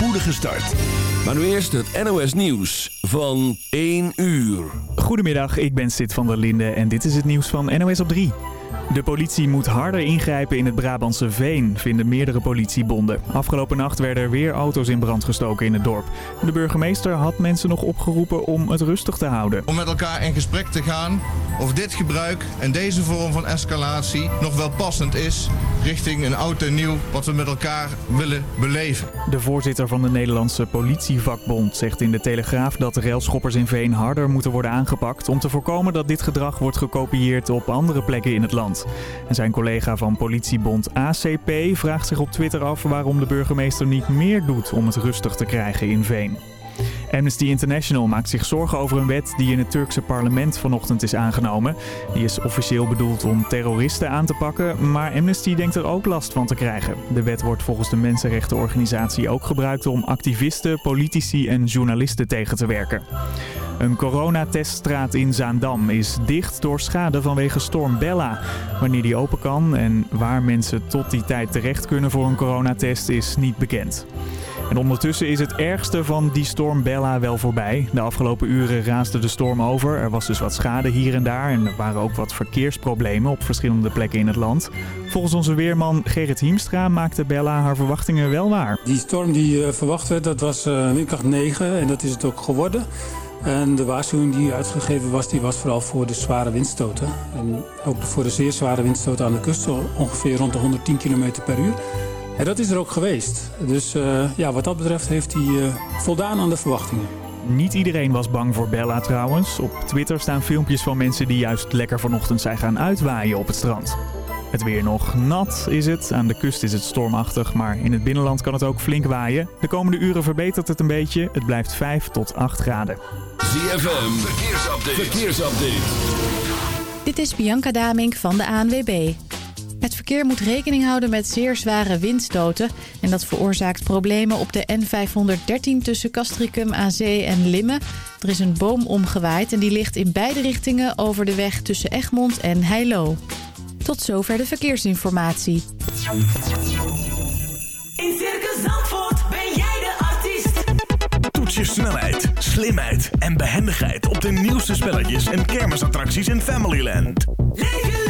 spoedige start. Maar nu eerst het NOS Nieuws van 1 uur. Goedemiddag, ik ben Sid van der Linde en dit is het nieuws van NOS op 3. De politie moet harder ingrijpen in het Brabantse Veen, vinden meerdere politiebonden. Afgelopen nacht werden er weer auto's in brand gestoken in het dorp. De burgemeester had mensen nog opgeroepen om het rustig te houden. Om met elkaar in gesprek te gaan of dit gebruik en deze vorm van escalatie nog wel passend is richting een oud en nieuw wat we met elkaar willen beleven. De voorzitter van de Nederlandse politievakbond zegt in de Telegraaf dat de railschoppers in Veen harder moeten worden aangepakt om te voorkomen dat dit gedrag wordt gekopieerd op andere plekken in het land. En zijn collega van politiebond ACP vraagt zich op Twitter af waarom de burgemeester niet meer doet om het rustig te krijgen in Veen. Amnesty International maakt zich zorgen over een wet die in het Turkse parlement vanochtend is aangenomen. Die is officieel bedoeld om terroristen aan te pakken, maar Amnesty denkt er ook last van te krijgen. De wet wordt volgens de mensenrechtenorganisatie ook gebruikt om activisten, politici en journalisten tegen te werken. Een coronateststraat in Zaandam is dicht door schade vanwege storm Bella. Wanneer die open kan en waar mensen tot die tijd terecht kunnen voor een coronatest is niet bekend. En ondertussen is het ergste van die storm Bella wel voorbij. De afgelopen uren raasde de storm over. Er was dus wat schade hier en daar en er waren ook wat verkeersproblemen op verschillende plekken in het land. Volgens onze weerman Gerrit Hiemstra maakte Bella haar verwachtingen wel waar. Die storm die uh, verwacht werd, dat was uh, windkracht 9 en dat is het ook geworden. En de waarschuwing die uitgegeven was, die was vooral voor de zware windstoten. En ook voor de zeer zware windstoten aan de kust, ongeveer rond de 110 km per uur. En dat is er ook geweest. Dus uh, ja, wat dat betreft heeft hij uh, voldaan aan de verwachtingen. Niet iedereen was bang voor Bella trouwens. Op Twitter staan filmpjes van mensen die juist lekker vanochtend zijn gaan uitwaaien op het strand. Het weer nog nat is het. Aan de kust is het stormachtig, maar in het binnenland kan het ook flink waaien. De komende uren verbetert het een beetje. Het blijft 5 tot 8 graden. ZFM, verkeersupdate. verkeersupdate. Dit is Bianca Damink van de ANWB. Het verkeer moet rekening houden met zeer zware windstoten. En dat veroorzaakt problemen op de N513 tussen Castricum aan Zee en Limmen. Er is een boom omgewaaid en die ligt in beide richtingen over de weg tussen Egmond en Heilo. Tot zover de verkeersinformatie. In Circus Zandvoort ben jij de artiest. Toets je snelheid, slimheid en behendigheid op de nieuwste spelletjes en kermisattracties in Familyland. Leef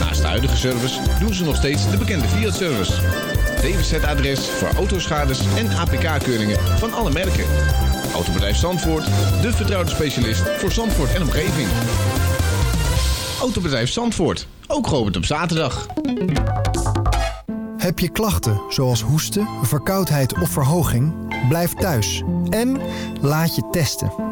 Naast de huidige service doen ze nog steeds de bekende Fiat-service. DWZ-adres voor autoschades en APK-keuringen van alle merken. Autobedrijf Zandvoort, de vertrouwde specialist voor Zandvoort en omgeving. Autobedrijf Zandvoort, ook geopend op zaterdag. Heb je klachten zoals hoesten, verkoudheid of verhoging? Blijf thuis en laat je testen.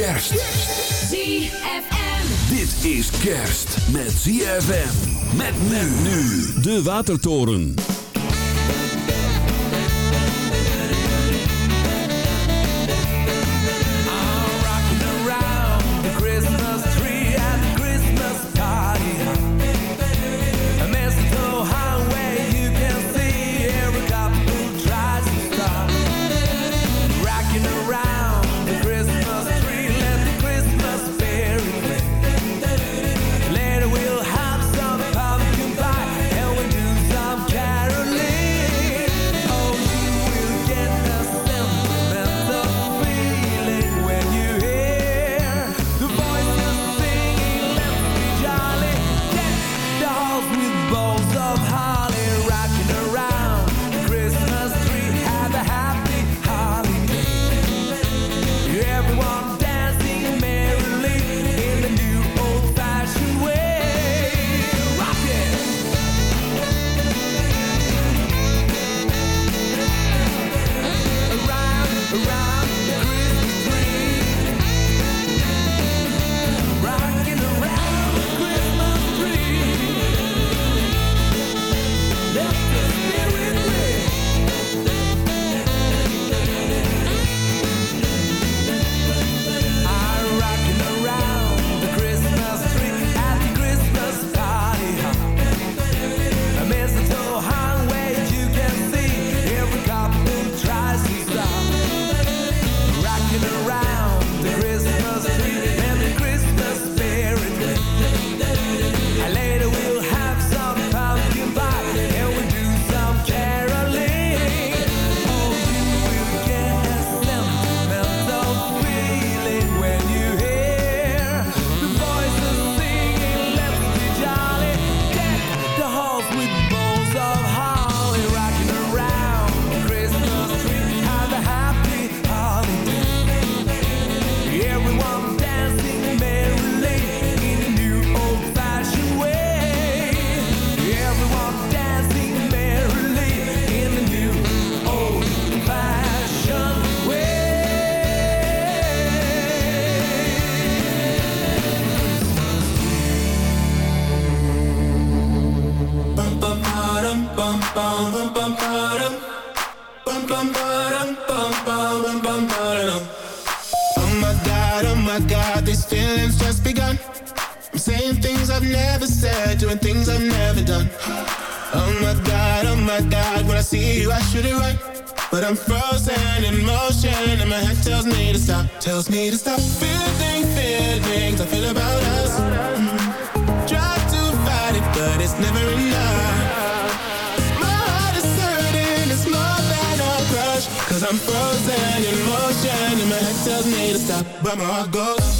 Kerst. ZFM. Dit is kerst met ZFM. Met men nu. De Watertoren. Tells me to stop. Feeling feelings I feel about us. Mm. Try to fight it, but it's never enough. My heart is hurting, it's more than a crush. Cause I'm frozen in motion, and my head tells me to stop, but my heart goes.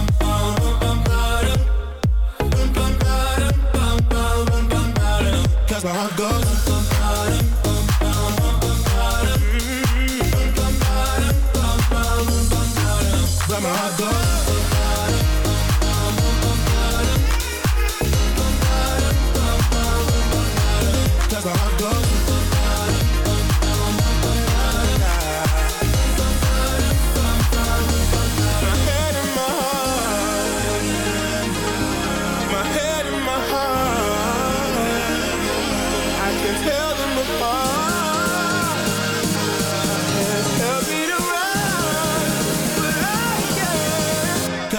Cause my goes.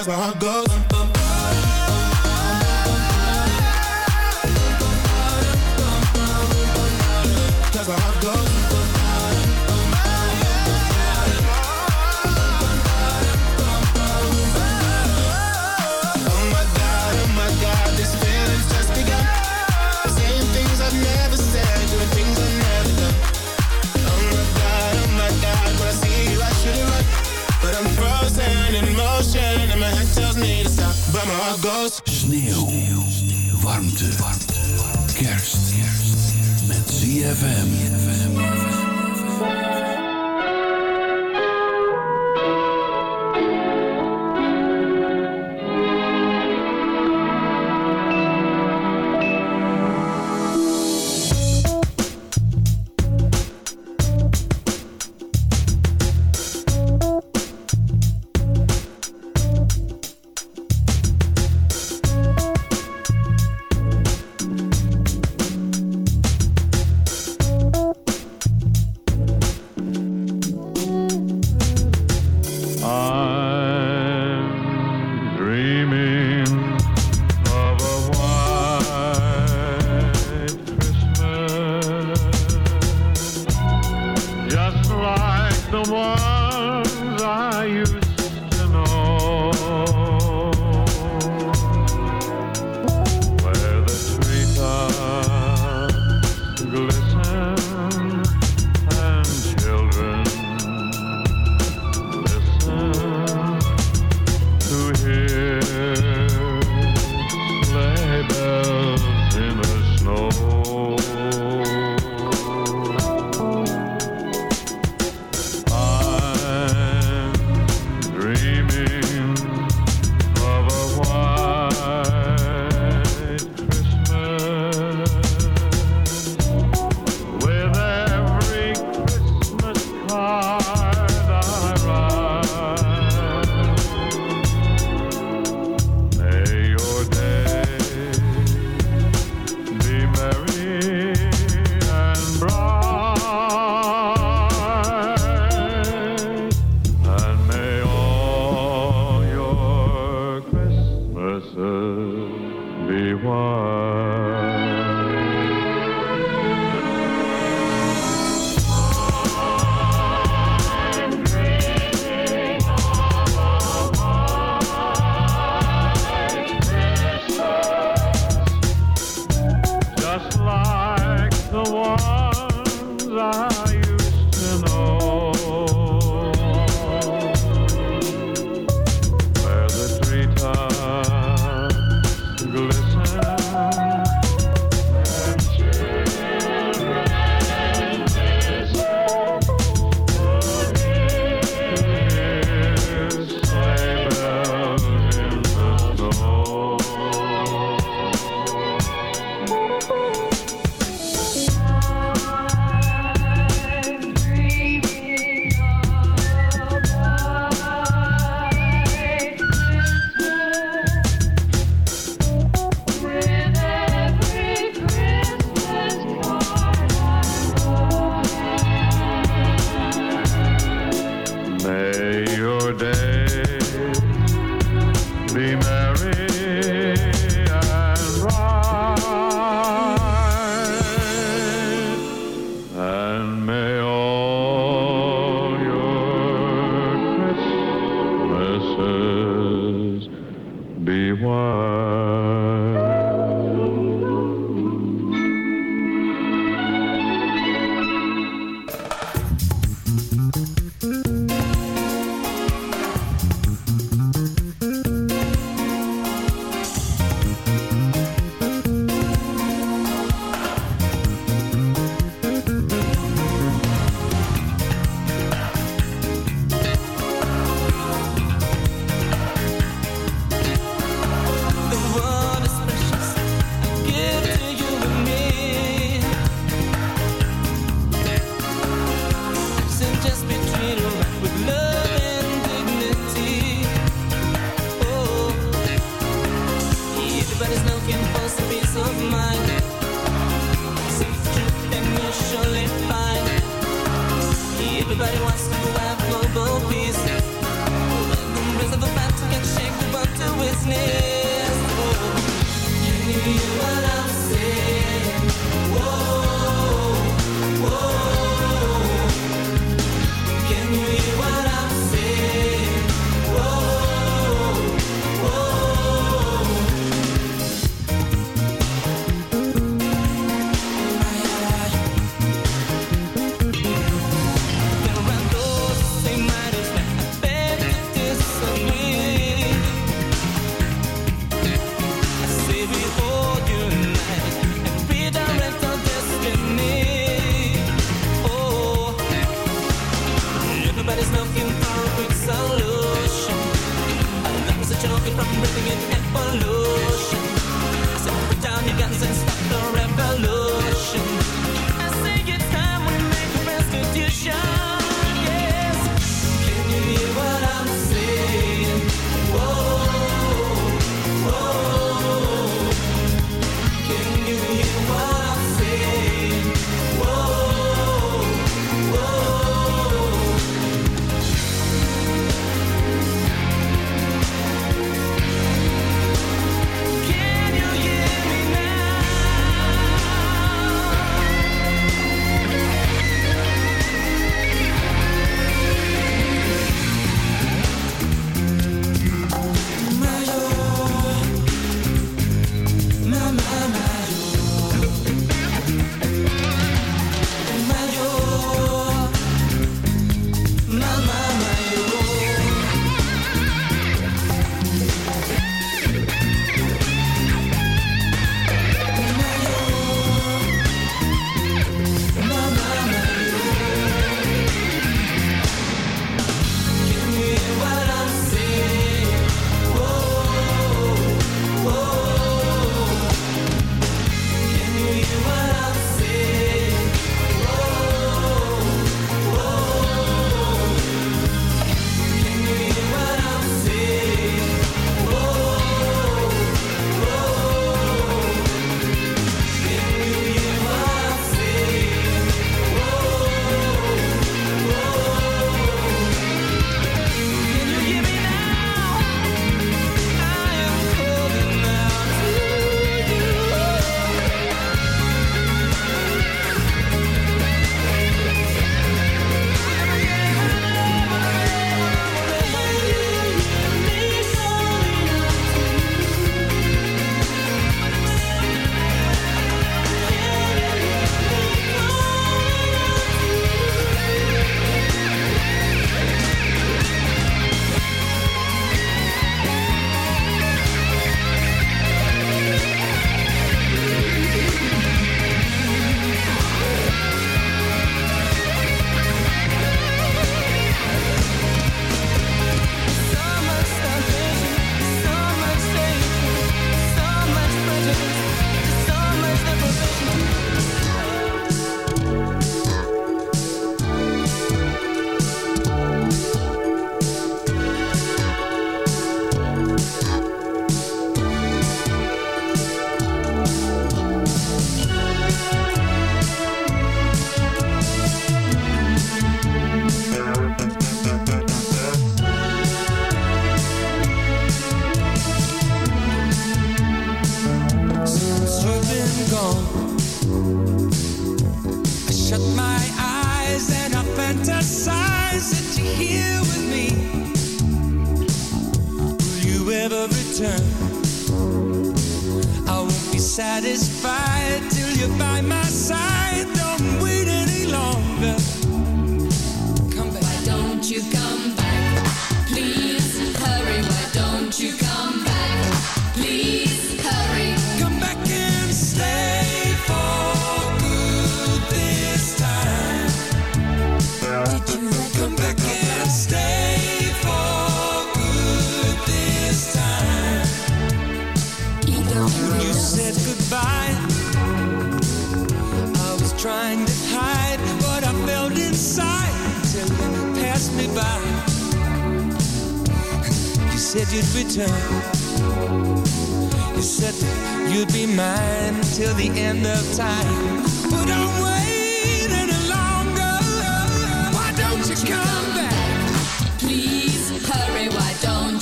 Can't. Cause my heart Sneeuw, Sneeuw. warmte, warmte. kerst. kerst. Met ZFM. ZFM.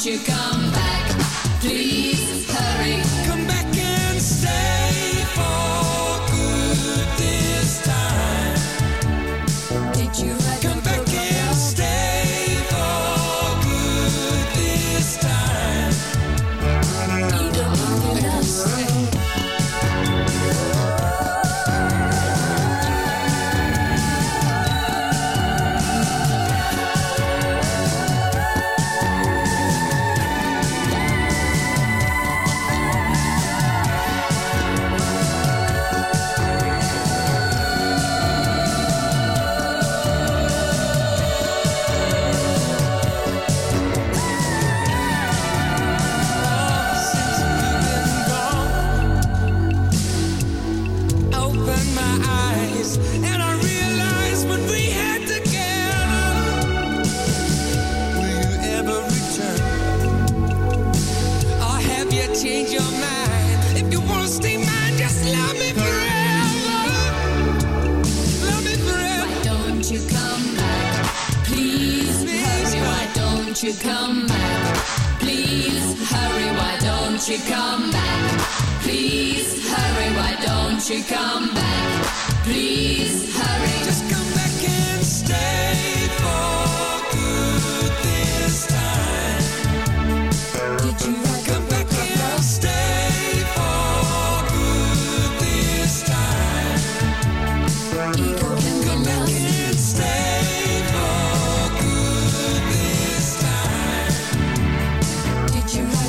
you come?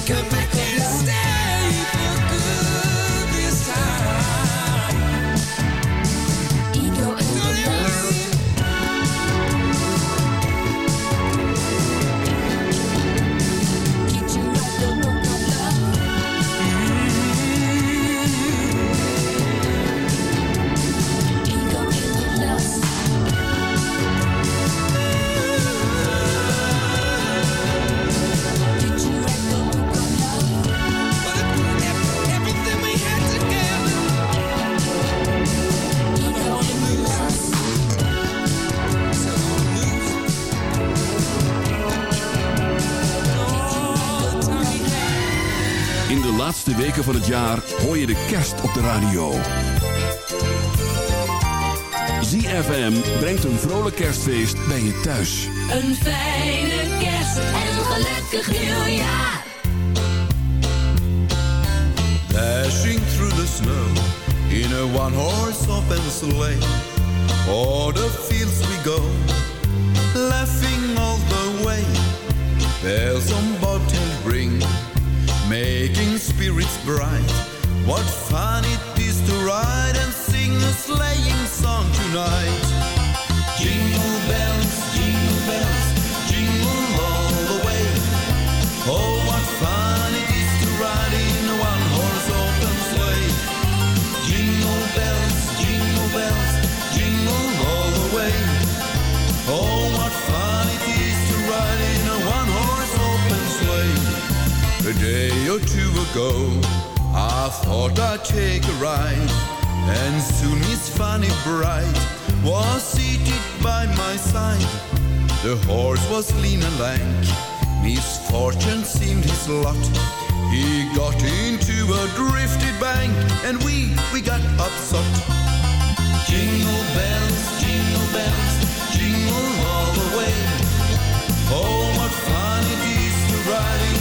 come back. het jaar hoor je de kerst op de radio. ZFM brengt een vrolijk kerstfeest bij je thuis. Een fijne kerst en een gelukkig nieuwjaar. Dashing through the snow in a one-horse open sleigh. All the fields we go, laughing all the way. Bells on bobtail ring. making spirits bright. What fun it is to ride and sing a sleighing song tonight. ago I thought I'd take a ride And soon his Fanny Bright Was seated by my side. The horse was lean and lank Misfortune seemed his lot. He got into a drifted bank And we, we got upset. Jingle bells, jingle bells Jingle all the way. Oh, what fun it is to ride.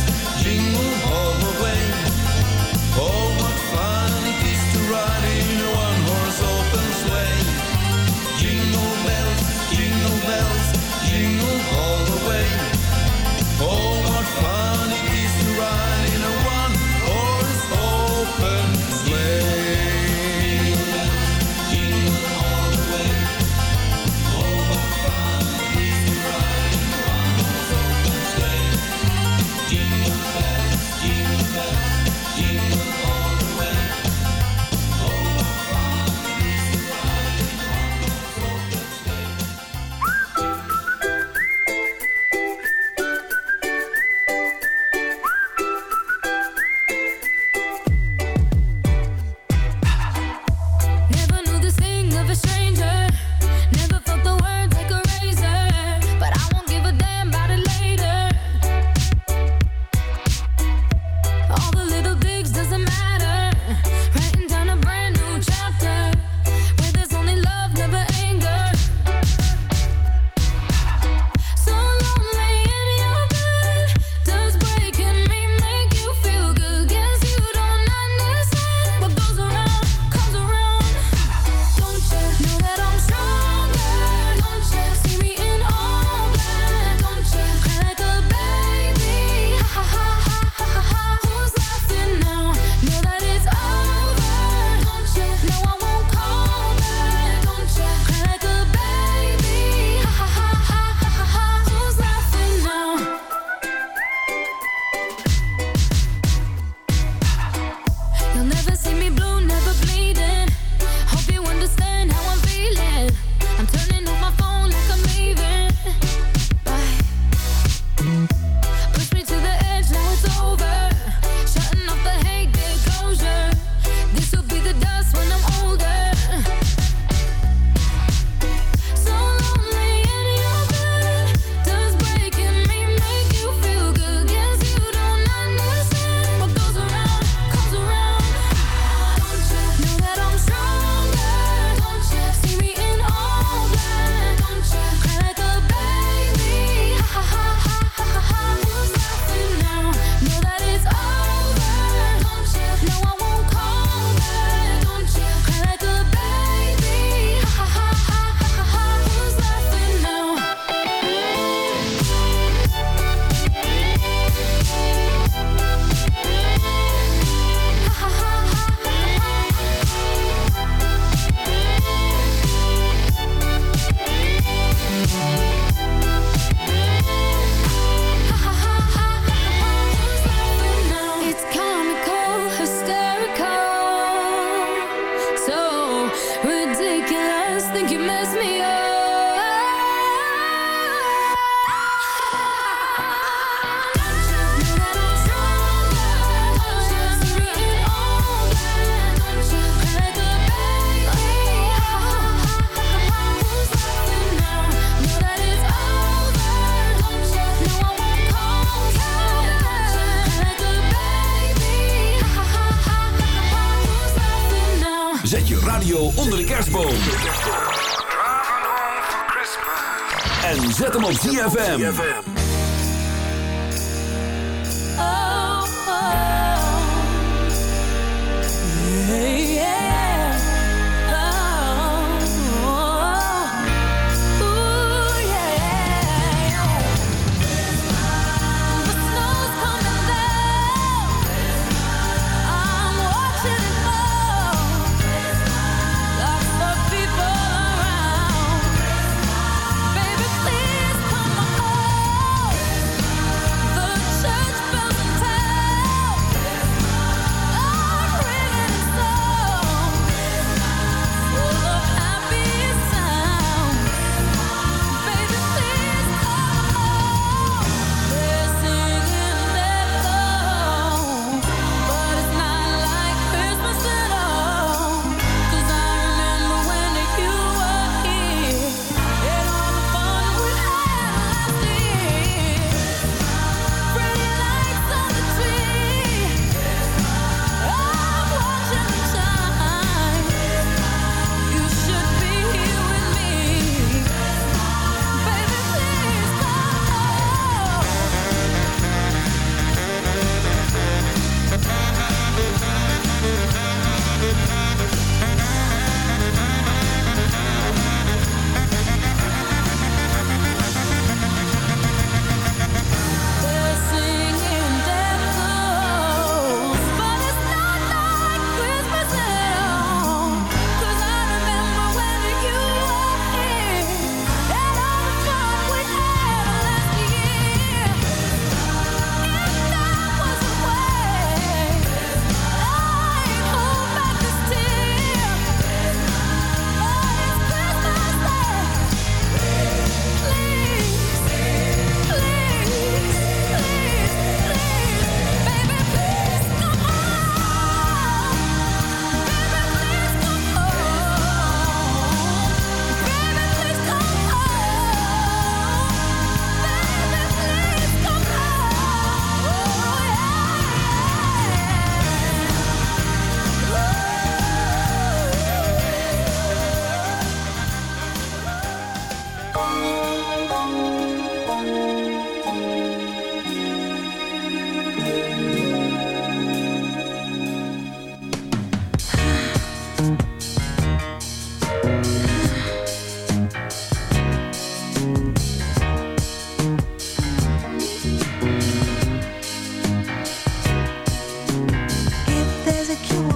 there's a cure.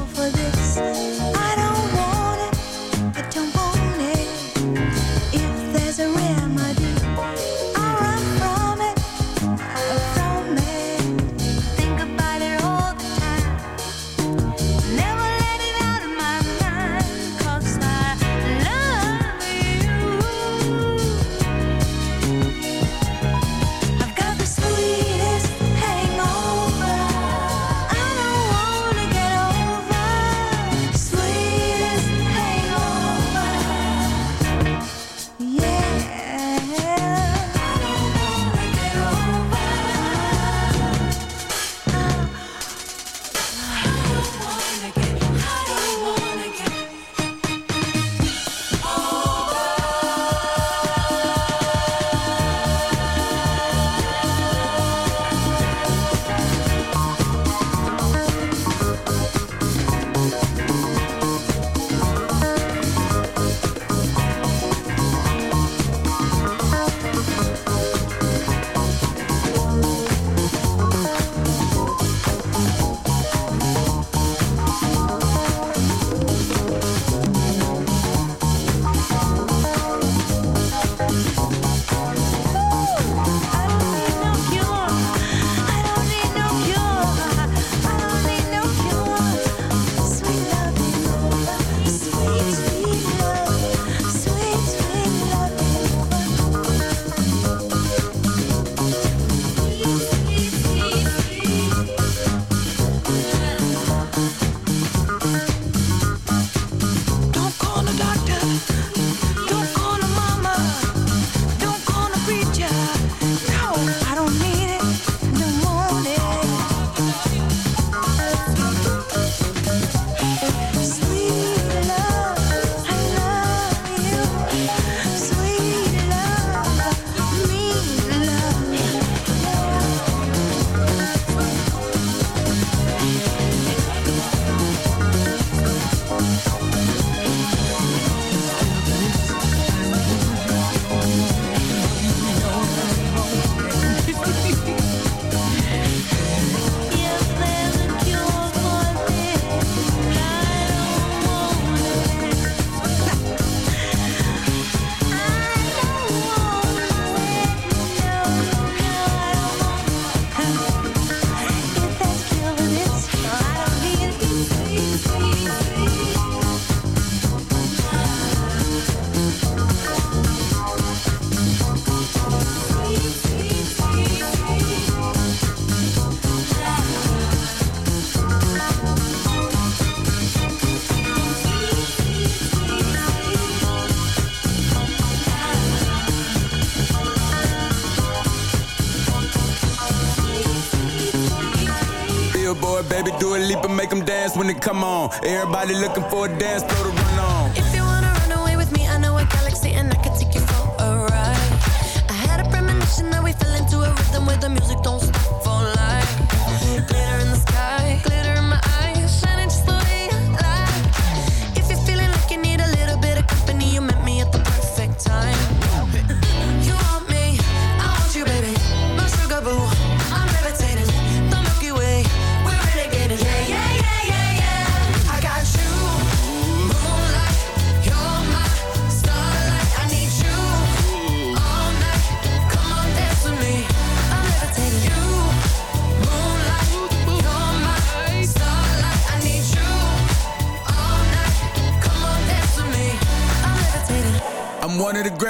When they come on. Everybody looking for a dance floor to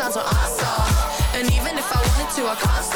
touchdowns are awesome. And even if I wanted to, I can't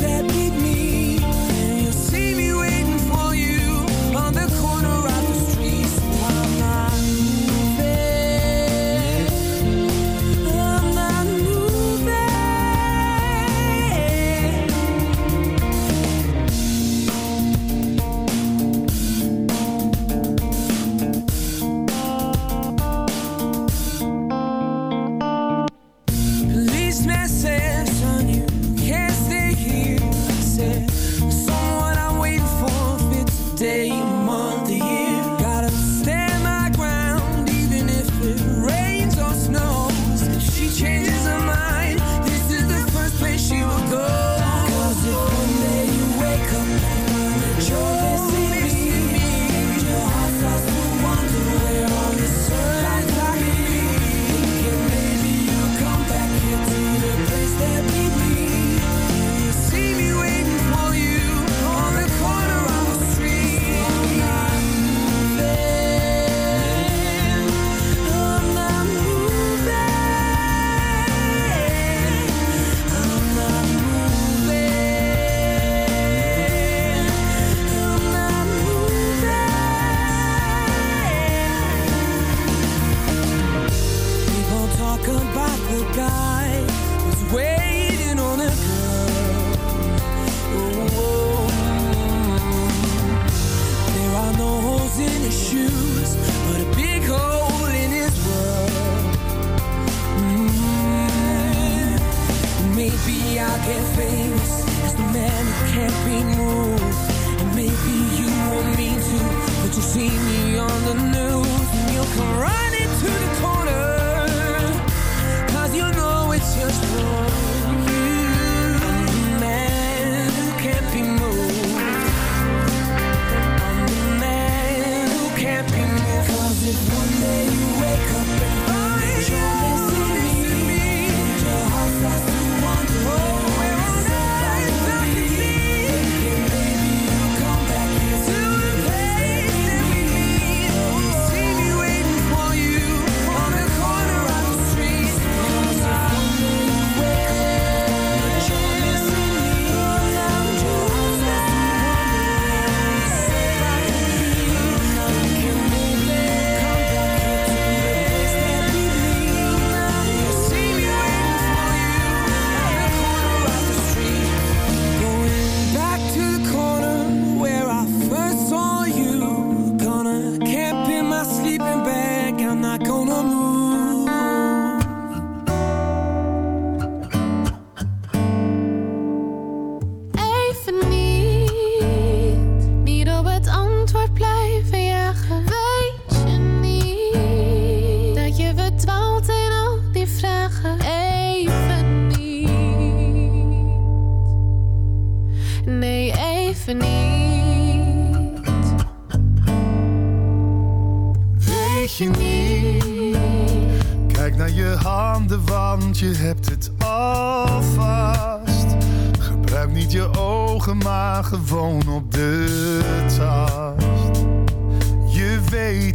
that beat me. I'll get famous as the man who can't be moved. And maybe you to, but you see me on the news and you'll come running to the you know it's just. You, the man who can't be moved. I'm the man who can't be if one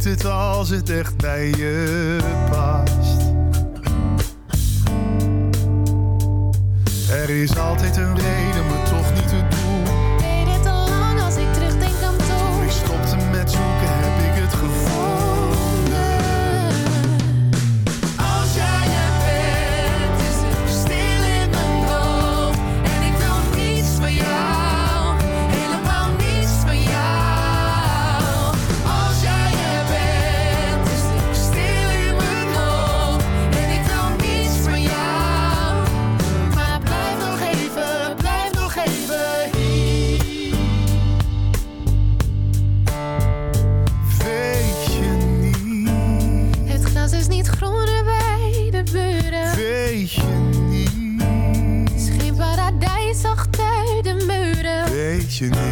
het als het echt bij je past. Er is altijd een reden, maar toch niet te. you.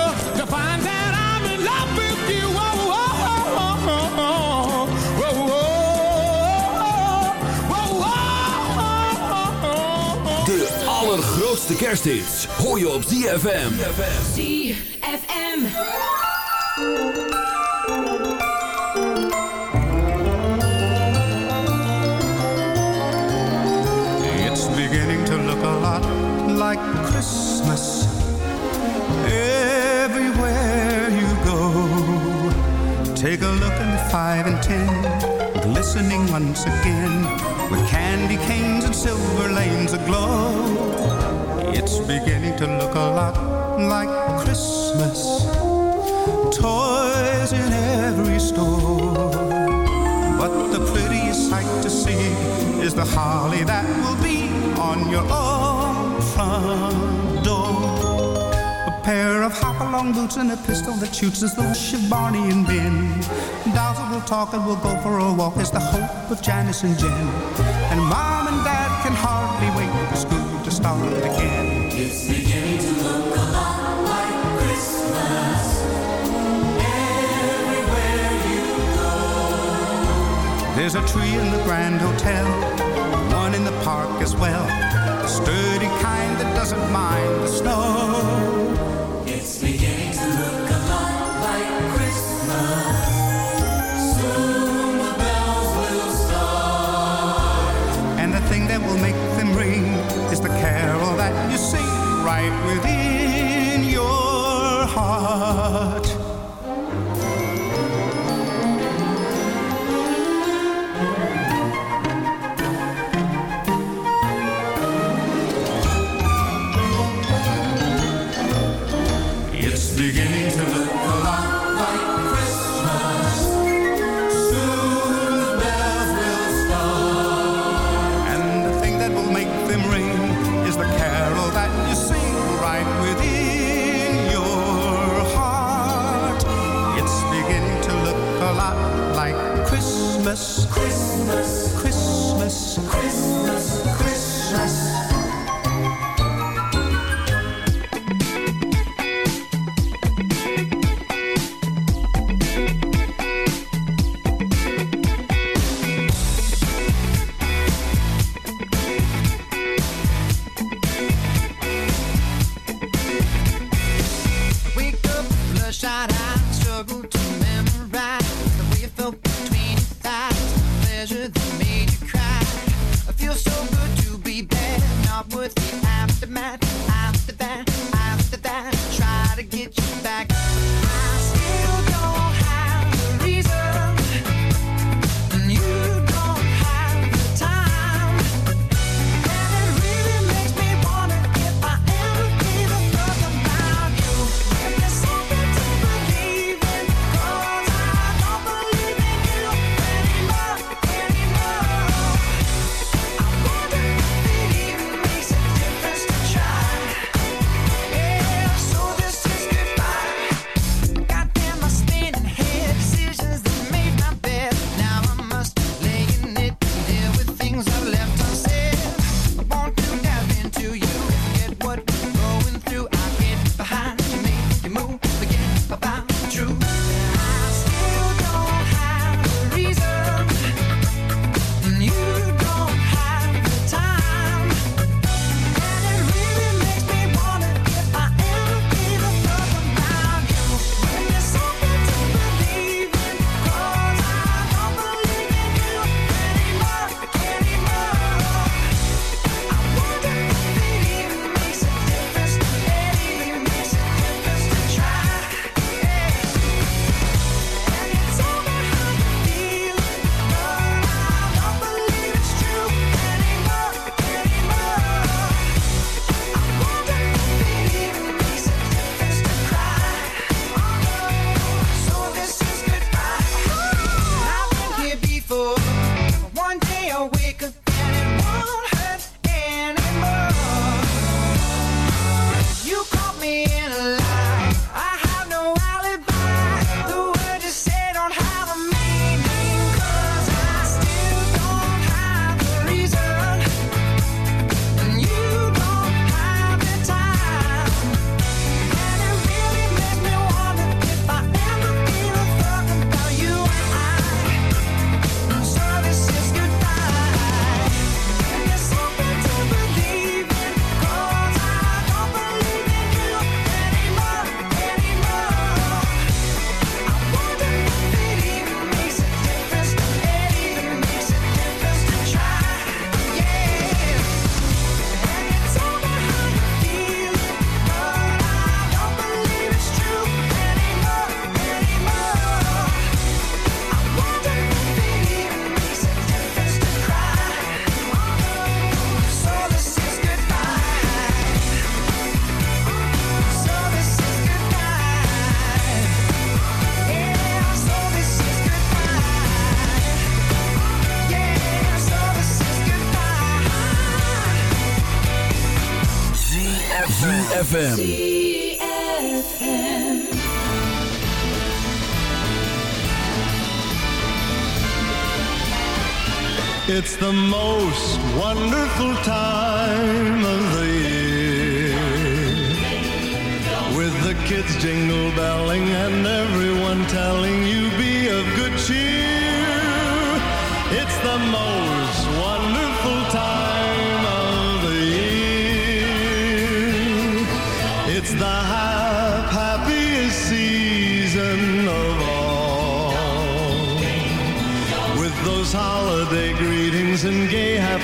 allergrootste kersthits hoor je op ZFM. ZFM. It's beginning to look a lot like Christmas everywhere you go. Take a look in the five and ten, glistening once again with candy canes and silver lanes aglow. It's beginning to look a lot like Christmas. Toys in every store. But the prettiest sight to see is the holly that will be on your own front door. A pair of hop-along boots and a pistol that shoots is the wish of Barney and Ben. That will talk and will go for a walk is the hope of Janice and Jen. And Mom There's a tree in the Grand Hotel, one in the park as well. The sturdy kind that doesn't mind the snow. Yes. It's the most wonderful time